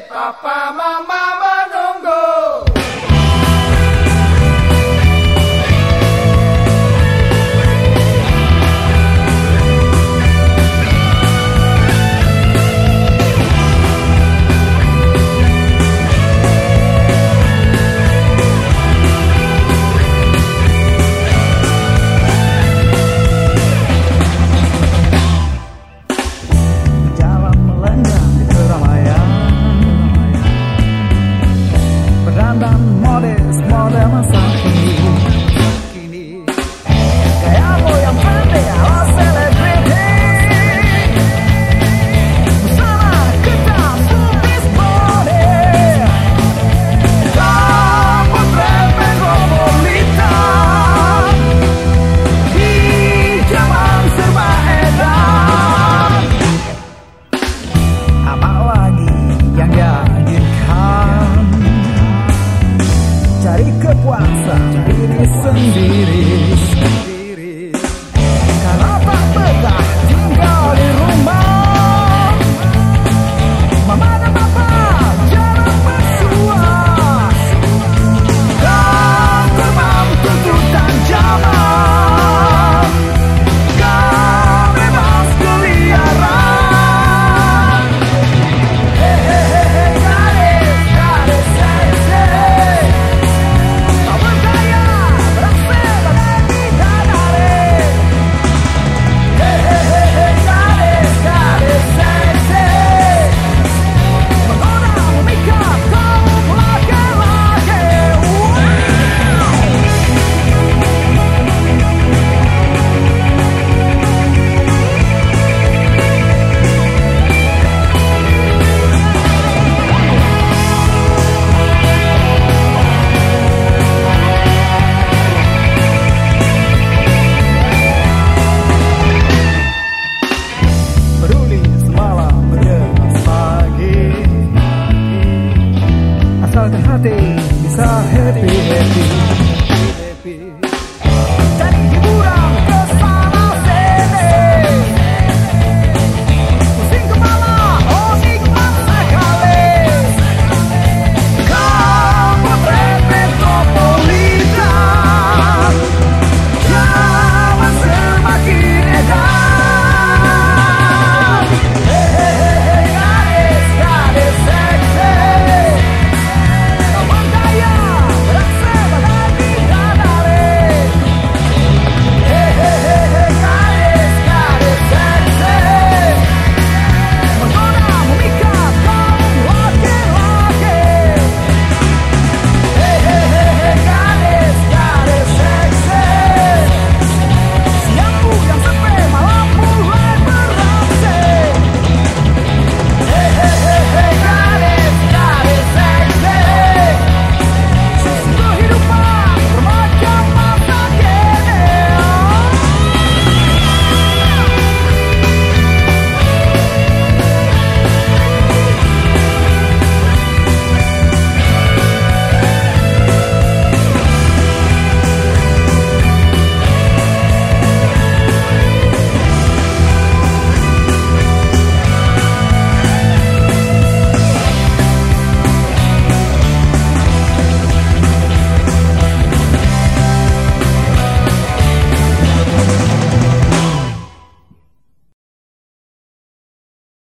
papá, mamãe. all by myself. rap, rap, rap.